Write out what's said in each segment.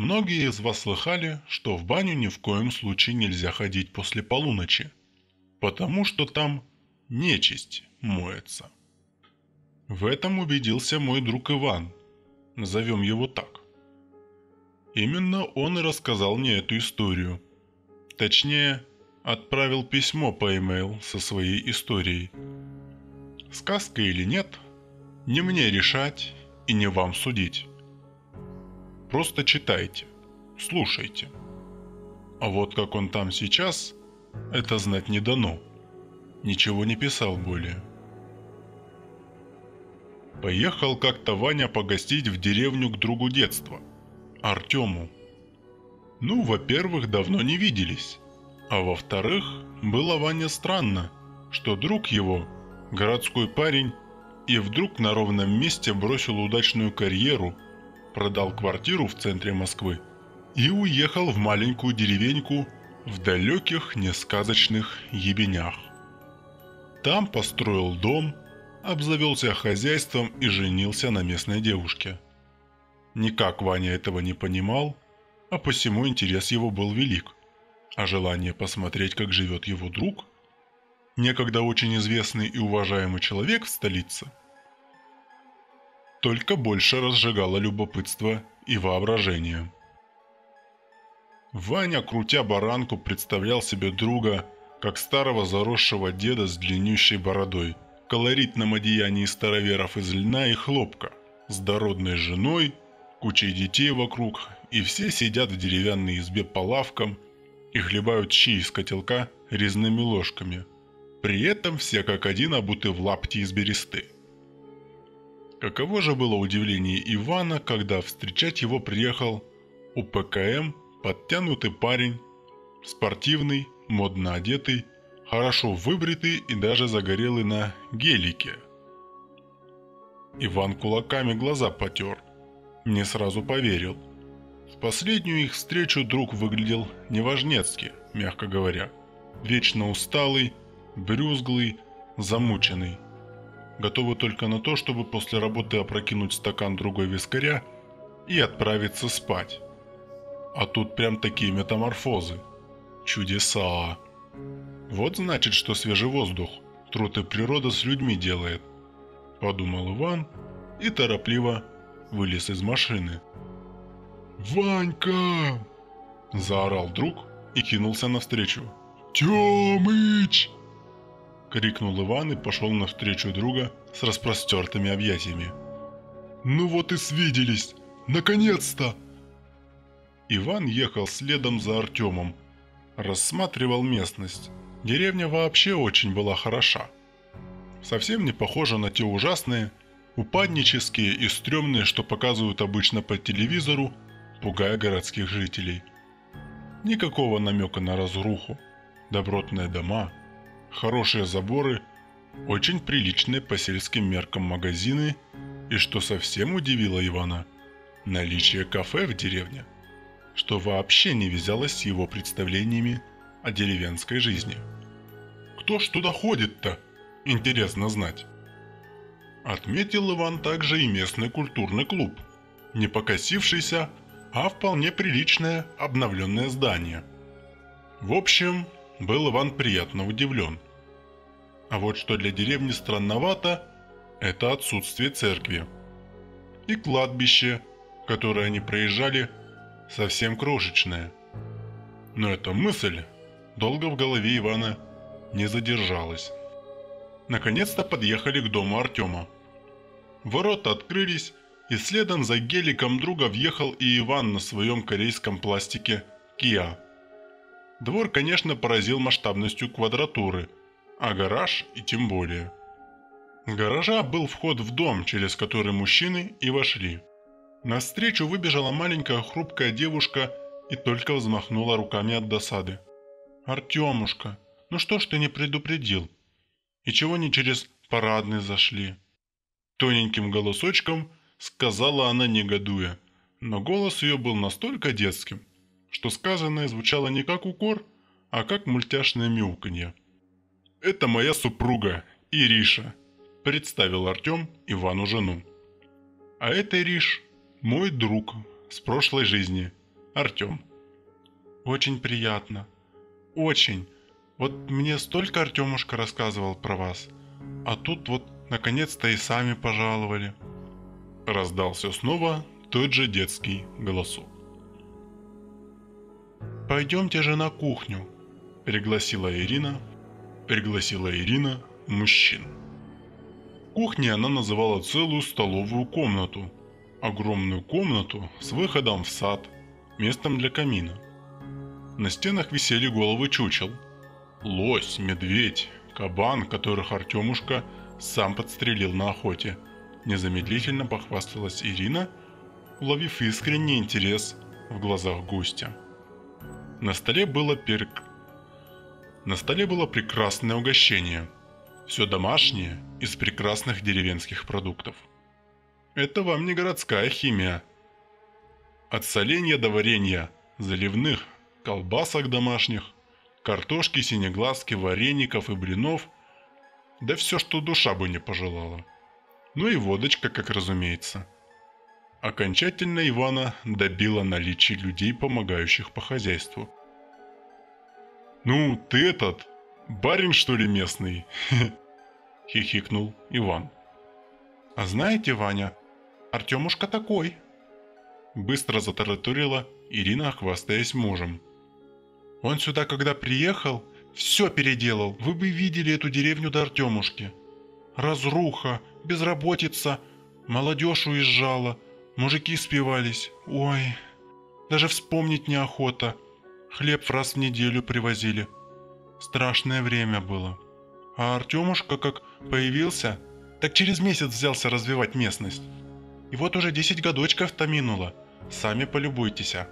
Многие из вас слыхали, что в баню ни в коем случае нельзя ходить после полуночи, потому что там нечисть моется. В этом убедился мой друг Иван, назовем его так. Именно он и рассказал мне эту историю. Точнее, отправил письмо по e-mail со своей историей. Сказка или нет, не мне решать и не вам судить. Просто читайте, слушайте. А вот как он там сейчас, это знать не дано. Ничего не писал более. Поехал как-то Ваня погостить в деревню к другу детства, Артему. Ну, во-первых, давно не виделись. А во-вторых, было Ване странно, что друг его, городской парень, и вдруг на ровном месте бросил удачную карьеру, продал квартиру в центре Москвы и уехал в маленькую деревеньку в далеких несказочных ебенях. Там построил дом, обзавелся хозяйством и женился на местной девушке. Никак Ваня этого не понимал, а посему интерес его был велик, а желание посмотреть, как живет его друг, некогда очень известный и уважаемый человек в столице – только больше разжигало любопытство и воображение. Ваня, крутя баранку, представлял себе друга, как старого заросшего деда с длиннющей бородой, колоритном одеянии староверов из льна и хлопка, с дородной женой, кучей детей вокруг, и все сидят в деревянной избе по лавкам и хлебают щи из котелка резными ложками. При этом все как один обуты в лапти из бересты. Каково же было удивление Ивана, когда встречать его приехал УПКМ подтянутый парень, спортивный, модно одетый, хорошо выбритый и даже загорелый на гелике. Иван кулаками глаза потер. Не сразу поверил. В последнюю их встречу друг выглядел неважнецки, мягко говоря. Вечно усталый, брюзглый, замученный – готовы только на то, чтобы после работы опрокинуть стакан другой вискаря и отправиться спать. А тут прям такие метаморфозы. Чудеса. Вот значит, что свежий воздух, труд и природа с людьми делает. Подумал Иван и торопливо вылез из машины. «Ванька!» – заорал друг и кинулся навстречу. «Тёмыч!» — крикнул Иван и пошел навстречу друга с распростертыми объятиями. «Ну вот и свиделись! Наконец-то!» Иван ехал следом за Артемом. Рассматривал местность. Деревня вообще очень была хороша. Совсем не похожа на те ужасные, упаднические и стрёмные, что показывают обычно по телевизору, пугая городских жителей. Никакого намека на разруху. Добротные дома – хорошие заборы, очень приличные по сельским меркам магазины и, что совсем удивило Ивана, наличие кафе в деревне, что вообще не вязалось с его представлениями о деревенской жизни. Кто ж туда ходит-то? Интересно знать. Отметил Иван также и местный культурный клуб, не покосившийся, а вполне приличное обновленное здание. В общем, был Иван приятно удивлен. А вот что для деревни странновато, это отсутствие церкви. И кладбище, которое они проезжали, совсем крошечное. Но эта мысль долго в голове Ивана не задержалась. Наконец-то подъехали к дому Артема. Ворота открылись, и следом за геликом друга въехал и Иван на своем корейском пластике Kia. Двор, конечно, поразил масштабностью квадратуры, а гараж и тем более. Гаража был вход в дом, через который мужчины и вошли. Навстречу выбежала маленькая хрупкая девушка и только взмахнула руками от досады. «Артемушка, ну что ж ты не предупредил? И чего не через парадный зашли?» Тоненьким голосочком сказала она, негодуя, но голос ее был настолько детским, что сказанное звучало не как укор, а как мультяшное мяуканье. «Это моя супруга, Ириша», – представил Артем Ивану жену. «А это Ириш, мой друг с прошлой жизни, Артем. Очень приятно. Очень. Вот мне столько Артемушка рассказывал про вас. А тут вот наконец-то и сами пожаловали. Раздался снова тот же детский голосок. «Пойдемте же на кухню», – пригласила Ирина. Пригласила Ирина мужчин. Кухней она называла целую столовую комнату. Огромную комнату с выходом в сад, местом для камина. На стенах висели головы чучел. Лось, медведь, кабан, которых Артемушка сам подстрелил на охоте. Незамедлительно похвасталась Ирина, уловив искренний интерес в глазах гостя. На столе было перк... На столе было прекрасное угощение – все домашнее, из прекрасных деревенских продуктов. Это вам не городская химия. От соленья до варенья, заливных, колбасок домашних, картошки, синеглазки, вареников и блинов, да все, что душа бы не пожелала. Ну и водочка, как разумеется. Окончательно Ивана добила наличие людей, помогающих по хозяйству. «Ну, ты этот, барин что ли местный?» – хихикнул Иван. «А знаете, Ваня, Артемушка такой!» Быстро затараторила Ирина, хвастаясь мужем. «Он сюда, когда приехал, все переделал. Вы бы видели эту деревню до Артемушки. Разруха, безработица, молодежь уезжала, мужики спивались. Ой, даже вспомнить неохота. Хлеб раз в неделю привозили. Страшное время было. А Артемушка как появился, так через месяц взялся развивать местность. И вот уже 10 годочков-то минуло. Сами полюбуйтесь. А.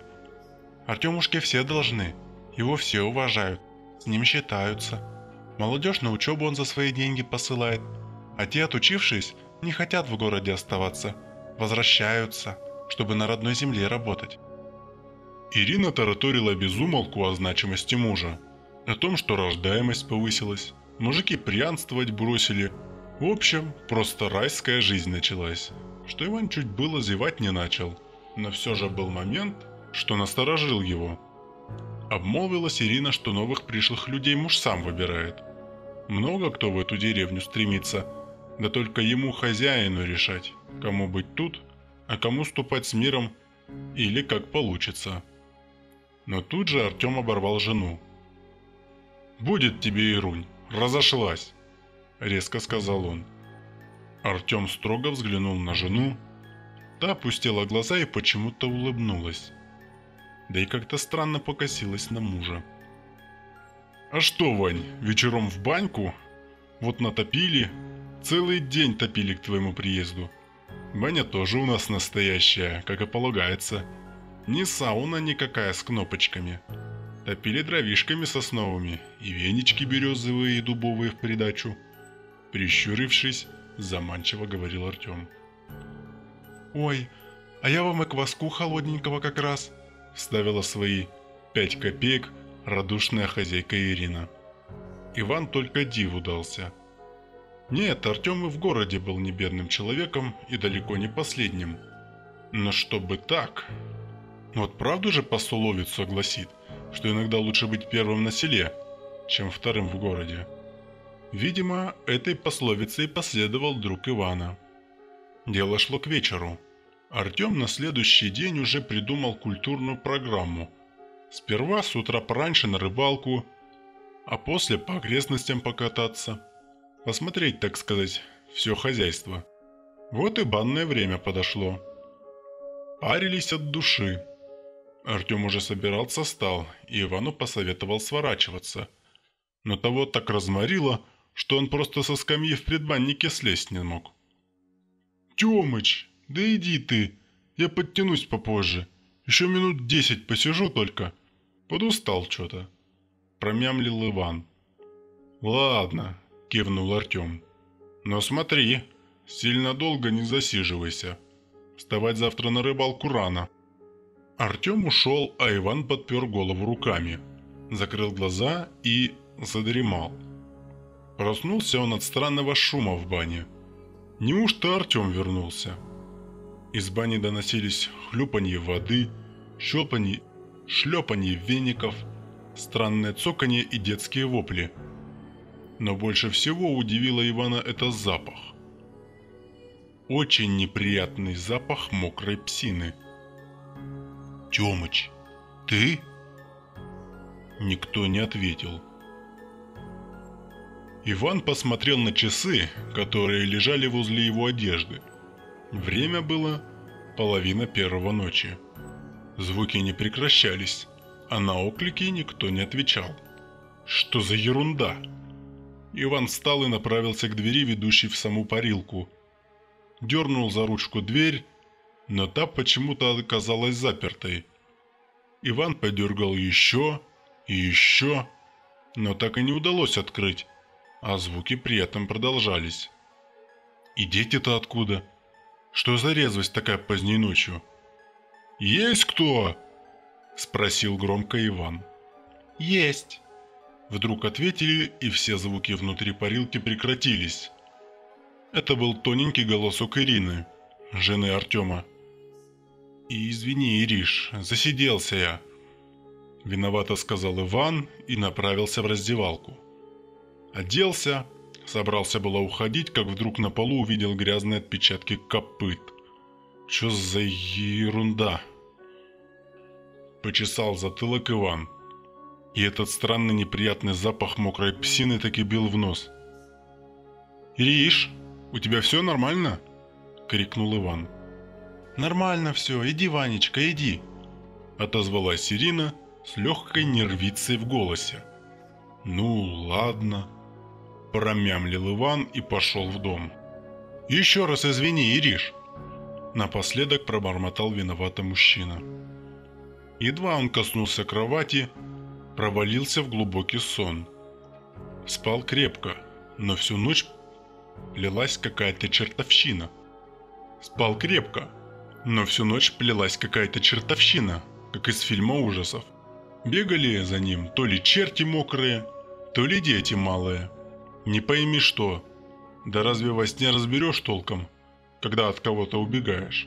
Артемушке все должны. Его все уважают. С ним считаются. Молодежь на учебу он за свои деньги посылает. А те, отучившись, не хотят в городе оставаться. Возвращаются, чтобы на родной земле работать. Ирина тараторила безумолку о значимости мужа. О том, что рождаемость повысилась, мужики пьянствовать бросили. В общем, просто райская жизнь началась. Что Иван чуть было зевать не начал. Но все же был момент, что насторожил его. Обмолвилась Ирина, что новых пришлых людей муж сам выбирает. Много кто в эту деревню стремится, да только ему хозяину решать, кому быть тут, а кому ступать с миром или как получится. Но тут же Артем оборвал жену. «Будет тебе, Ирунь, разошлась», — резко сказал он. Артем строго взглянул на жену. Та опустила глаза и почему-то улыбнулась. Да и как-то странно покосилась на мужа. «А что, Вань, вечером в баньку? Вот натопили. Целый день топили к твоему приезду. Баня тоже у нас настоящая, как и полагается. Не сауна никакая с кнопочками. Топили дровишками сосновыми и венички березовые и дубовые в придачу. Прищурившись, заманчиво говорил Артем. «Ой, а я вам и кваску холодненького как раз», – вставила свои пять копеек радушная хозяйка Ирина. Иван только диву дался. Нет, Артем и в городе был не бедным человеком и далеко не последним. Но чтобы так... Вот правду же пословицу гласит, что иногда лучше быть первым на селе, чем вторым в городе. Видимо, этой пословицей последовал друг Ивана. Дело шло к вечеру. Артем на следующий день уже придумал культурную программу. Сперва с утра пораньше на рыбалку, а после по окрестностям покататься. Посмотреть, так сказать, все хозяйство. Вот и банное время подошло. Парились от души. Артем уже собирался стал, и Ивану посоветовал сворачиваться. Но того так разморило, что он просто со скамьи в предбаннике слезть не мог. «Темыч, да иди ты, я подтянусь попозже. Еще минут десять посижу только. Подустал что-то», – промямлил Иван. «Ладно», – кивнул Артем. «Но смотри, сильно долго не засиживайся. Вставать завтра на рыбалку рано». Артем ушел, а Иван подпер голову руками, закрыл глаза и задремал. Проснулся он от странного шума в бане. Неужто Артем вернулся? Из бани доносились хлюпанье воды, щелпанье шлепанье веников, странное цоканье и детские вопли. Но больше всего удивило Ивана это запах. Очень неприятный запах мокрой псины. «Тёмыч, ты?» Никто не ответил. Иван посмотрел на часы, которые лежали возле его одежды. Время было половина первого ночи. Звуки не прекращались, а на оклики никто не отвечал. Что за ерунда? Иван встал и направился к двери, ведущей в саму парилку. Дернул за ручку дверь, но та почему-то оказалась запертой. Иван подергал еще и еще, но так и не удалось открыть, а звуки при этом продолжались. И дети-то откуда? Что за резвость такая поздней ночью? «Есть кто?» – спросил громко Иван. «Есть!» Вдруг ответили, и все звуки внутри парилки прекратились. Это был тоненький голосок Ирины, жены Артема. «И извини, Ириш, засиделся я», – виновато сказал Иван и направился в раздевалку. Оделся, собрался было уходить, как вдруг на полу увидел грязные отпечатки копыт. Чё за ерунда? Почесал затылок Иван. И этот странный неприятный запах мокрой псины таки бил в нос. «Ириш, у тебя все нормально?» – крикнул Иван. «Нормально все, иди, Ванечка, иди!» – отозвалась Ирина с легкой нервицей в голосе. «Ну, ладно», – промямлил Иван и пошел в дом. «Еще раз извини, Ириш!» Напоследок пробормотал виноватый мужчина. Едва он коснулся кровати, провалился в глубокий сон. Спал крепко, но всю ночь лилась какая-то чертовщина. Спал крепко, но всю ночь плелась какая-то чертовщина, как из фильма ужасов. Бегали за ним то ли черти мокрые, то ли дети малые. Не пойми что. Да разве во сне разберешь толком, когда от кого-то убегаешь?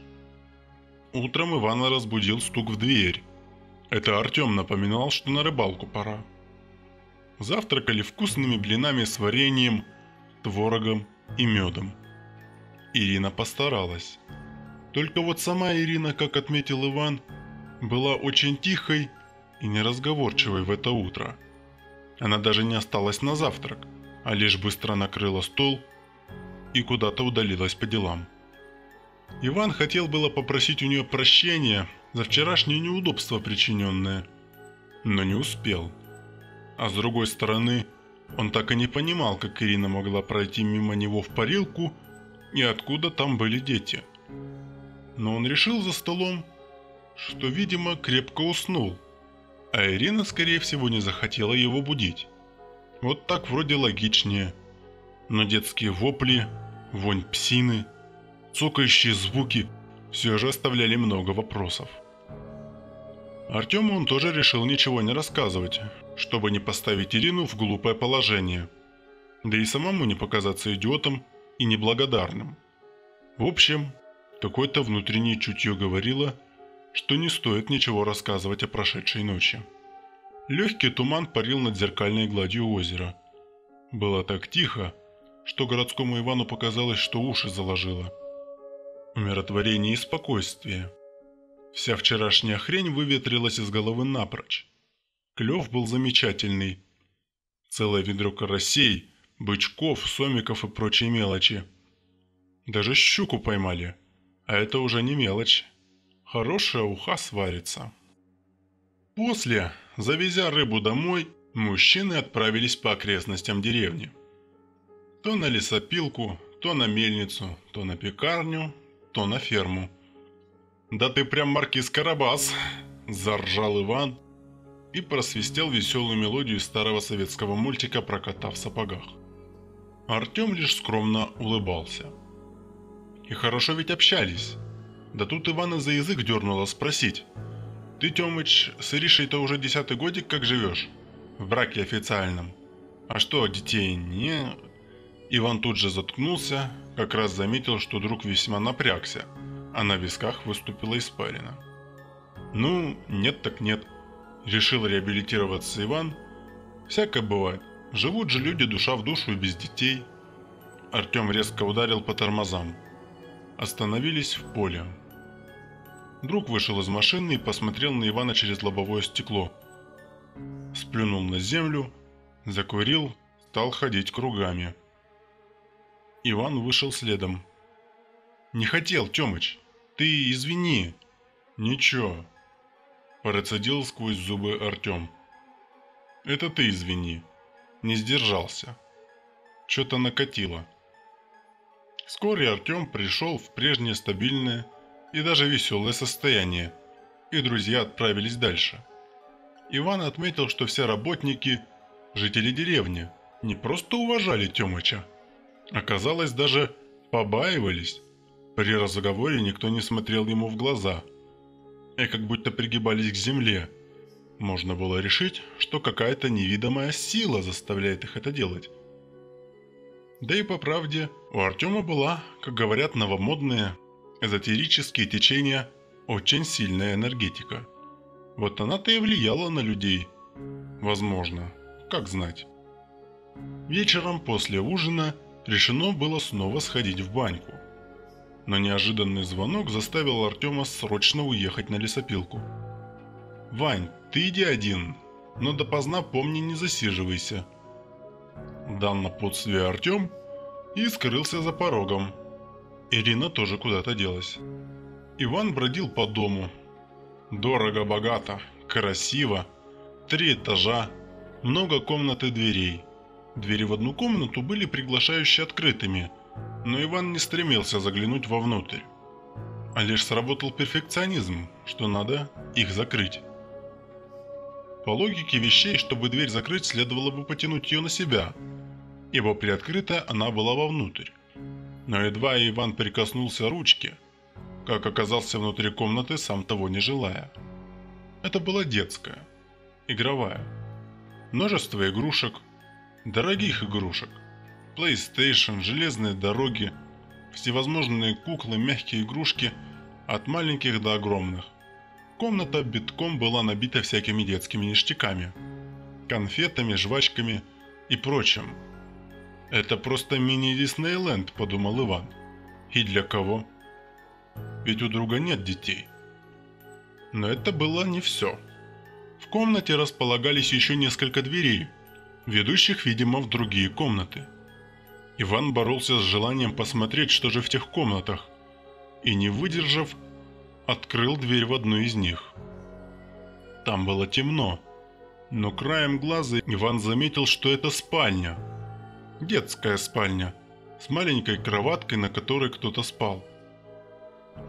Утром Ивана разбудил стук в дверь. Это Артем напоминал, что на рыбалку пора. Завтракали вкусными блинами с вареньем, творогом и медом. Ирина постаралась. Только вот сама Ирина, как отметил Иван, была очень тихой и неразговорчивой в это утро. Она даже не осталась на завтрак, а лишь быстро накрыла стол и куда-то удалилась по делам. Иван хотел было попросить у нее прощения за вчерашнее неудобство причиненное, но не успел. А с другой стороны, он так и не понимал, как Ирина могла пройти мимо него в парилку и откуда там были дети. Но он решил за столом, что, видимо, крепко уснул, а Ирина, скорее всего, не захотела его будить. Вот так вроде логичнее. Но детские вопли, вонь псины, цокающие звуки все же оставляли много вопросов. Артему он тоже решил ничего не рассказывать, чтобы не поставить Ирину в глупое положение, да и самому не показаться идиотом и неблагодарным. В общем, какое-то внутреннее чутье говорило, что не стоит ничего рассказывать о прошедшей ночи. Легкий туман парил над зеркальной гладью озера. Было так тихо, что городскому Ивану показалось, что уши заложило. Умиротворение и спокойствие – Вся вчерашняя хрень выветрилась из головы напрочь. Клев был замечательный. Целое ведро карасей, бычков, сомиков и прочей мелочи. Даже щуку поймали. А это уже не мелочь. Хорошая уха сварится. После, завезя рыбу домой, мужчины отправились по окрестностям деревни. То на лесопилку, то на мельницу, то на пекарню, то на ферму – «Да ты прям маркиз Карабас!» – заржал Иван и просвистел веселую мелодию старого советского мультика про кота в сапогах. Артем лишь скромно улыбался. И хорошо ведь общались. Да тут Ивана за язык дернуло спросить. «Ты, Тёмыч, с Иришей-то уже десятый годик как живешь? В браке официальном. А что, детей не...» Иван тут же заткнулся, как раз заметил, что друг весьма напрягся – а на висках выступила испарина. «Ну, нет так нет», Решил реабилитироваться Иван. Всякое бывает. Живут же люди душа в душу и без детей. Артем резко ударил по тормозам. Остановились в поле. Друг вышел из машины и посмотрел на Ивана через лобовое стекло. Сплюнул на землю, закурил, стал ходить кругами. Иван вышел следом. «Не хотел, Тёмыч. Ты извини». «Ничего», – процедил сквозь зубы Артем. «Это ты извини. Не сдержался. Что-то накатило». Вскоре Артем пришел в прежнее стабильное и даже веселое состояние, и друзья отправились дальше. Иван отметил, что все работники, жители деревни, не просто уважали Тёмыча, оказалось, даже побаивались. При разговоре никто не смотрел ему в глаза, и как будто пригибались к земле. Можно было решить, что какая-то невидимая сила заставляет их это делать. Да и по правде, у Артема была, как говорят новомодные, эзотерические течения, очень сильная энергетика. Вот она-то и влияла на людей. Возможно, как знать. Вечером после ужина решено было снова сходить в баньку. Но неожиданный звонок заставил Артема срочно уехать на лесопилку. «Вань, ты иди один, но допоздна помни не засиживайся», дал напутствие Артем и скрылся за порогом. Ирина тоже куда-то делась. Иван бродил по дому. Дорого-богато, красиво, три этажа, много комнат и дверей. Двери в одну комнату были приглашающе открытыми, но Иван не стремился заглянуть вовнутрь. А лишь сработал перфекционизм, что надо их закрыть. По логике вещей, чтобы дверь закрыть, следовало бы потянуть ее на себя, ибо приоткрыта она была вовнутрь. Но едва Иван прикоснулся ручки, как оказался внутри комнаты, сам того не желая. Это была детская, игровая. Множество игрушек, дорогих игрушек, PlayStation, железные дороги, всевозможные куклы, мягкие игрушки от маленьких до огромных – Комната битком была набита всякими детскими ништяками, конфетами, жвачками и прочим. «Это просто мини-Диснейленд», – подумал Иван. «И для кого?» Ведь у друга нет детей. Но это было не все. В комнате располагались еще несколько дверей, ведущих, видимо, в другие комнаты. Иван боролся с желанием посмотреть, что же в тех комнатах, и, не выдержав, открыл дверь в одну из них. Там было темно, но краем глаза Иван заметил, что это спальня. Детская спальня, с маленькой кроваткой, на которой кто-то спал.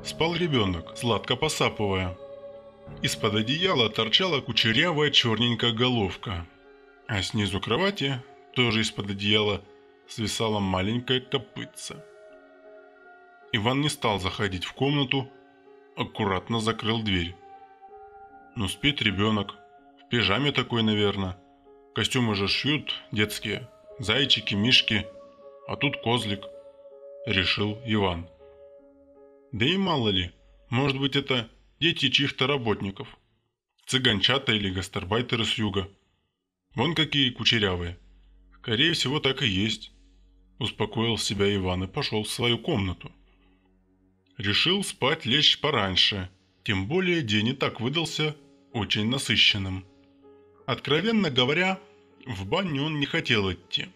Спал ребенок, сладко посапывая. Из-под одеяла торчала кучерявая черненькая головка, а снизу кровати, тоже из-под одеяла, свисала маленькая копытца. Иван не стал заходить в комнату, аккуратно закрыл дверь. Ну спит ребенок. В пижаме такой, наверное. Костюмы же шьют детские. Зайчики, мишки. А тут козлик. Решил Иван. Да и мало ли, может быть это дети чьих-то работников. Цыганчата или гастарбайтеры с юга. Вон какие кучерявые. Скорее всего так и есть. Успокоил себя Иван и пошел в свою комнату. Решил спать лечь пораньше, тем более день и так выдался очень насыщенным. Откровенно говоря, в баню он не хотел идти.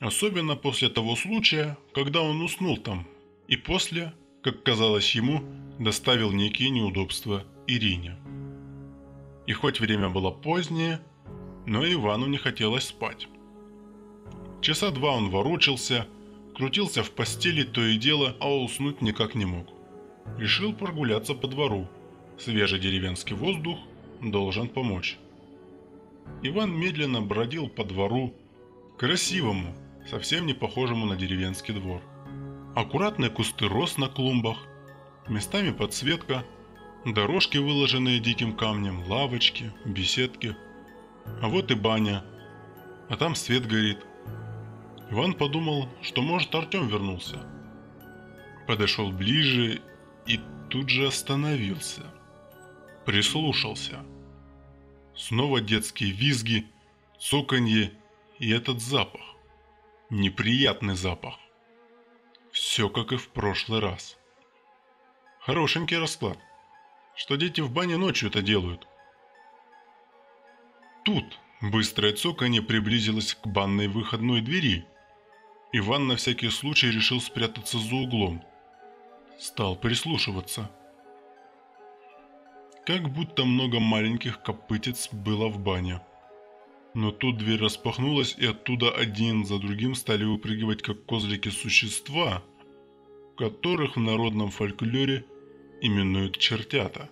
Особенно после того случая, когда он уснул там, и после, как казалось ему, доставил некие неудобства Ирине. И хоть время было позднее, но Ивану не хотелось спать. Часа два он ворочался, крутился в постели то и дело, а уснуть никак не мог. Решил прогуляться по двору. Свежий деревенский воздух должен помочь. Иван медленно бродил по двору, красивому, совсем не похожему на деревенский двор. Аккуратные кусты роз на клумбах, местами подсветка, дорожки, выложенные диким камнем, лавочки, беседки. А вот и баня, а там свет горит – Иван подумал, что может Артем вернулся. Подошел ближе и тут же остановился. Прислушался. Снова детские визги, цоканье и этот запах. Неприятный запах. Все как и в прошлый раз. Хорошенький расклад. Что дети в бане ночью это делают. Тут быстрое цоканье приблизилось к банной выходной двери. Иван на всякий случай решил спрятаться за углом. Стал прислушиваться. Как будто много маленьких копытец было в бане. Но тут дверь распахнулась, и оттуда один за другим стали выпрыгивать, как козлики, существа, которых в народном фольклоре именуют чертята.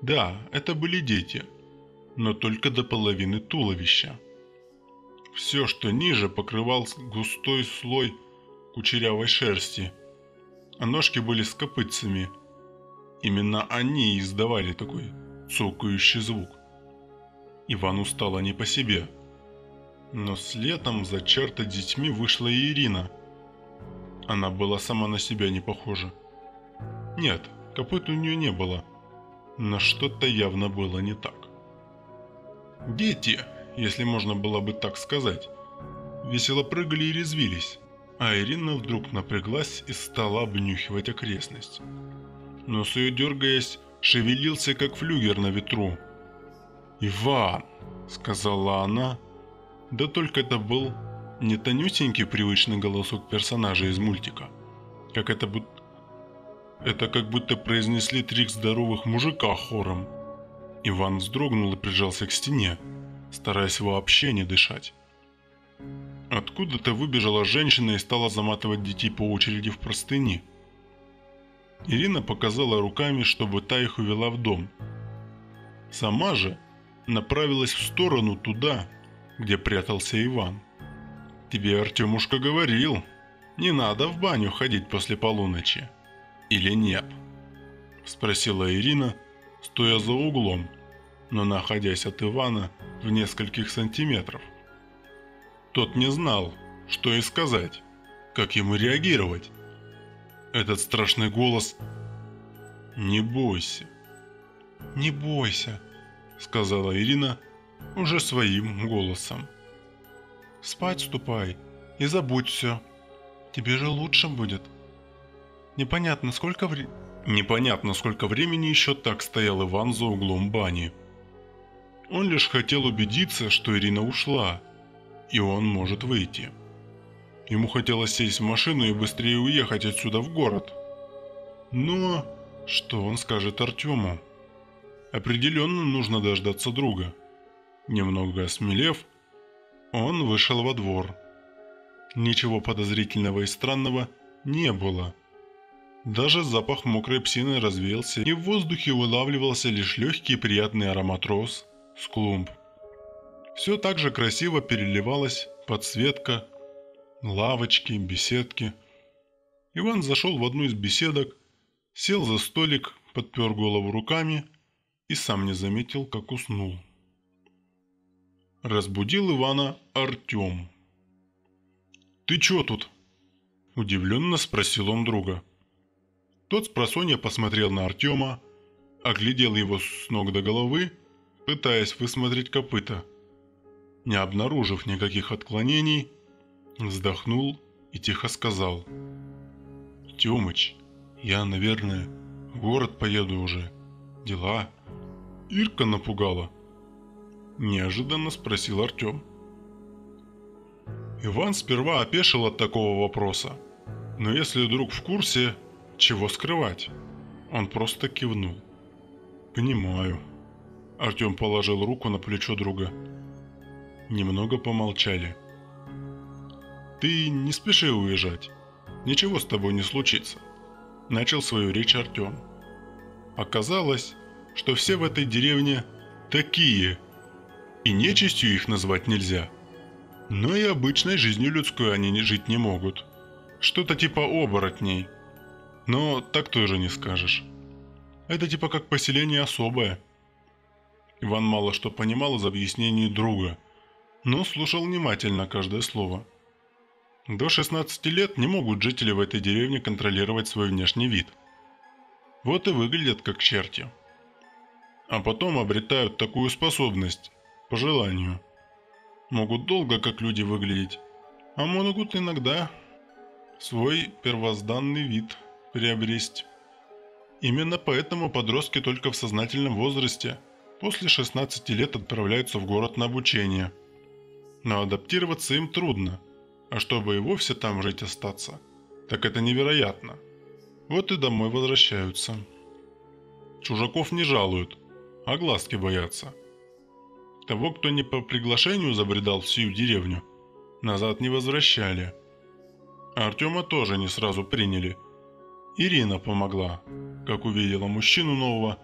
Да, это были дети, но только до половины туловища. Все, что ниже, покрывал густой слой кучерявой шерсти, а ножки были с копытцами. Именно они издавали такой цокающий звук. Ивану стало не по себе. Но следом за черта детьми вышла и Ирина. Она была сама на себя не похожа. Нет, копыт у нее не было. Но что-то явно было не так. Дети, если можно было бы так сказать, весело прыгали и резвились, а Ирина вдруг напряглась и стала обнюхивать окрестность. Нос ее, дергаясь, шевелился, как флюгер на ветру – «Иван!» — сказала она. Да только это был не тонюсенький привычный голосок персонажа из мультика. Как это будто... Это как будто произнесли три здоровых мужика хором. Иван вздрогнул и прижался к стене, стараясь вообще не дышать. Откуда-то выбежала женщина и стала заматывать детей по очереди в простыни. Ирина показала руками, чтобы та их увела в дом. Сама же направилась в сторону туда, где прятался Иван. «Тебе Артемушка говорил, не надо в баню ходить после полуночи. Или нет?» Спросила Ирина, стоя за углом, но находясь от Ивана в нескольких сантиметров. Тот не знал, что и сказать, как ему реагировать. Этот страшный голос «Не бойся, не бойся», — сказала Ирина уже своим голосом. «Спать ступай и забудь все. Тебе же лучше будет. Непонятно, сколько времени...» Непонятно, сколько времени еще так стоял Иван за углом бани. Он лишь хотел убедиться, что Ирина ушла, и он может выйти. Ему хотелось сесть в машину и быстрее уехать отсюда в город. Но что он скажет Артему? Определенно нужно дождаться друга. Немного осмелев, он вышел во двор. Ничего подозрительного и странного не было. Даже запах мокрой псины развеялся, и в воздухе вылавливался лишь легкий приятный аромат роз с клумб. Все так же красиво переливалась подсветка, лавочки, беседки. Иван зашел в одну из беседок, сел за столик, подпер голову руками – и сам не заметил, как уснул. Разбудил Ивана Артем. «Ты чё тут?» – удивленно спросил он друга. Тот с просонья посмотрел на Артема, оглядел его с ног до головы, пытаясь высмотреть копыта. Не обнаружив никаких отклонений, вздохнул и тихо сказал. «Тёмыч, я, наверное, в город поеду уже. Дела». Ирка напугала?» Неожиданно спросил Артем. Иван сперва опешил от такого вопроса, но если друг в курсе, чего скрывать? Он просто кивнул. «Понимаю». Артем положил руку на плечо друга. Немного помолчали. «Ты не спеши уезжать. Ничего с тобой не случится», – начал свою речь Артем. Оказалось, что все в этой деревне такие, и нечистью их назвать нельзя. Но и обычной жизнью людской они не жить не могут. Что-то типа оборотней. Но так тоже не скажешь. Это типа как поселение особое. Иван мало что понимал из объяснений друга, но слушал внимательно каждое слово. До 16 лет не могут жители в этой деревне контролировать свой внешний вид. Вот и выглядят как черти. а потом обретают такую способность по желанию. Могут долго как люди выглядеть, а могут иногда свой первозданный вид приобрести. Именно поэтому подростки только в сознательном возрасте после 16 лет отправляются в город на обучение. Но адаптироваться им трудно, а чтобы и вовсе там жить остаться, так это невероятно. Вот и домой возвращаются. Чужаков не жалуют, а глазки боятся. Того, кто не по приглашению забредал в сию деревню, назад не возвращали. А Артема тоже не сразу приняли. Ирина помогла, как увидела мужчину нового,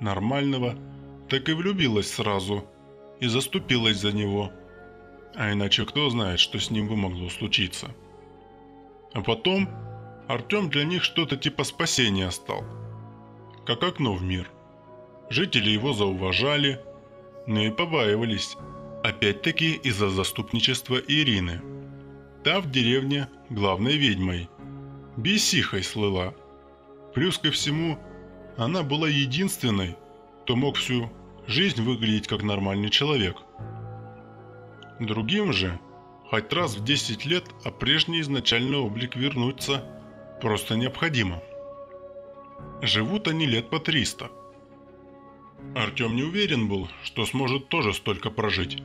нормального, так и влюбилась сразу и заступилась за него. А иначе кто знает, что с ним бы могло случиться. А потом Артем для них что-то типа спасения стал. Как окно в мир. Жители его зауважали, но и побаивались. Опять-таки из-за заступничества Ирины. Та в деревне главной ведьмой. Бесихой слыла. Плюс ко всему, она была единственной, кто мог всю жизнь выглядеть как нормальный человек. Другим же, хоть раз в 10 лет, а прежний изначальный облик вернуться просто необходимо. Живут они лет по 300. Артем не уверен был, что сможет тоже столько прожить.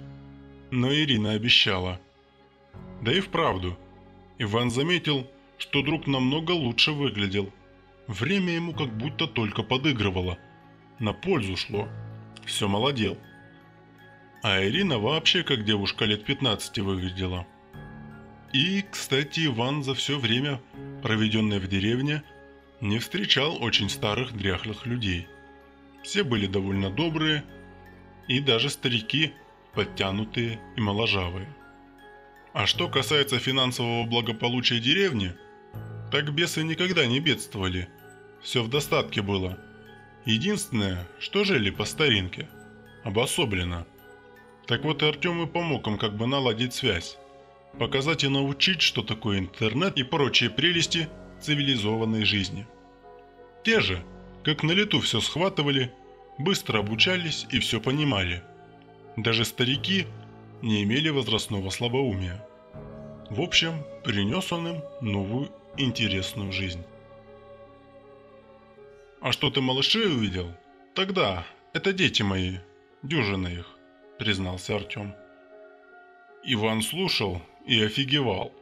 Но Ирина обещала. Да и вправду, Иван заметил, что друг намного лучше выглядел. Время ему как будто только подыгрывало. На пользу шло. Все молодел. А Ирина вообще как девушка лет 15 выглядела. И, кстати, Иван за все время, проведенное в деревне, не встречал очень старых дряхлых людей. Все были довольно добрые, и даже старики подтянутые и моложавые. А что касается финансового благополучия деревни, так бесы никогда не бедствовали. Все в достатке было. Единственное, что жили по старинке. Обособленно. Так вот и Артем и помог им как бы наладить связь. Показать и научить, что такое интернет и прочие прелести цивилизованной жизни. Те же, как на лету все схватывали, быстро обучались и все понимали. Даже старики не имели возрастного слабоумия. В общем, принес он им новую интересную жизнь. «А что ты малышей увидел?» «Тогда, это дети мои, дюжина их», – признался Артем. Иван слушал и офигевал.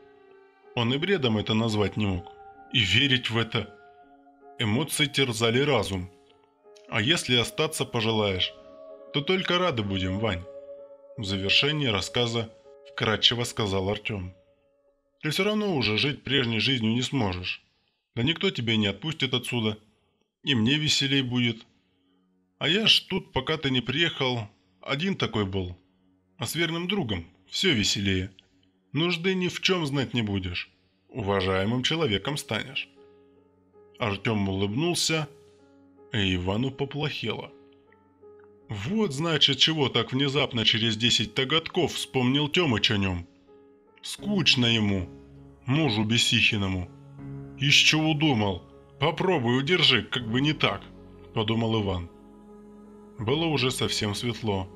Он и бредом это назвать не мог. И верить в это Эмоции терзали разум. А если остаться пожелаешь, то только рады будем, Вань. В завершении рассказа вкратчиво сказал Артем. Ты все равно уже жить прежней жизнью не сможешь. Да никто тебя не отпустит отсюда. И мне веселей будет. А я ж тут, пока ты не приехал, один такой был. А с верным другом все веселее. Нужды ни в чем знать не будешь. Уважаемым человеком станешь. Артем улыбнулся, и Ивану поплохело. Вот значит, чего так внезапно через десять таготков вспомнил Тёмыч о нем. Скучно ему, мужу Бесихиному. Из чего думал? Попробуй удержи, как бы не так, подумал Иван. Было уже совсем светло.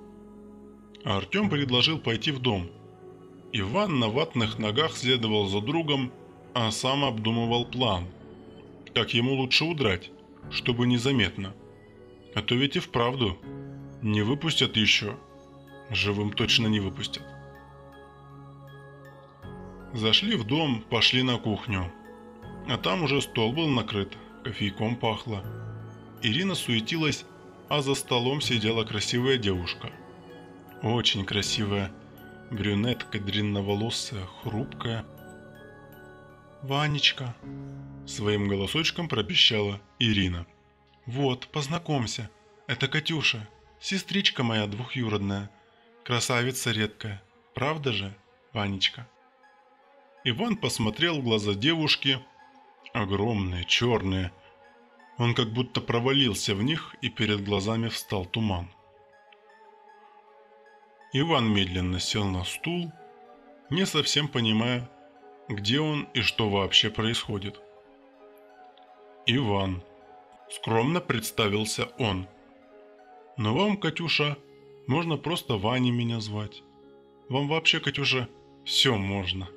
А Артем предложил пойти в дом. Иван на ватных ногах следовал за другом, а сам обдумывал план – как ему лучше удрать, чтобы незаметно. А то ведь и вправду не выпустят еще. Живым точно не выпустят. Зашли в дом, пошли на кухню. А там уже стол был накрыт, кофейком пахло. Ирина суетилась, а за столом сидела красивая девушка. Очень красивая, брюнетка, длинноволосая, хрупкая. «Ванечка», Своим голосочком пропищала Ирина. «Вот, познакомься. Это Катюша, сестричка моя двухюродная. Красавица редкая. Правда же, Ванечка?» Иван посмотрел в глаза девушки. Огромные, черные. Он как будто провалился в них, и перед глазами встал туман. Иван медленно сел на стул, не совсем понимая, где он и что вообще происходит. Иван. Скромно представился он. Но вам, Катюша, можно просто Ваней меня звать. Вам вообще, Катюша, все можно.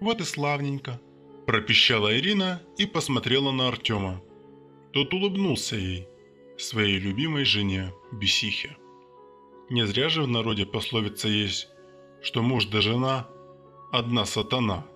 Вот и славненько. Пропищала Ирина и посмотрела на Артема. Тот улыбнулся ей, своей любимой жене Бесихе. Не зря же в народе пословица есть, что муж да жена – одна сатана –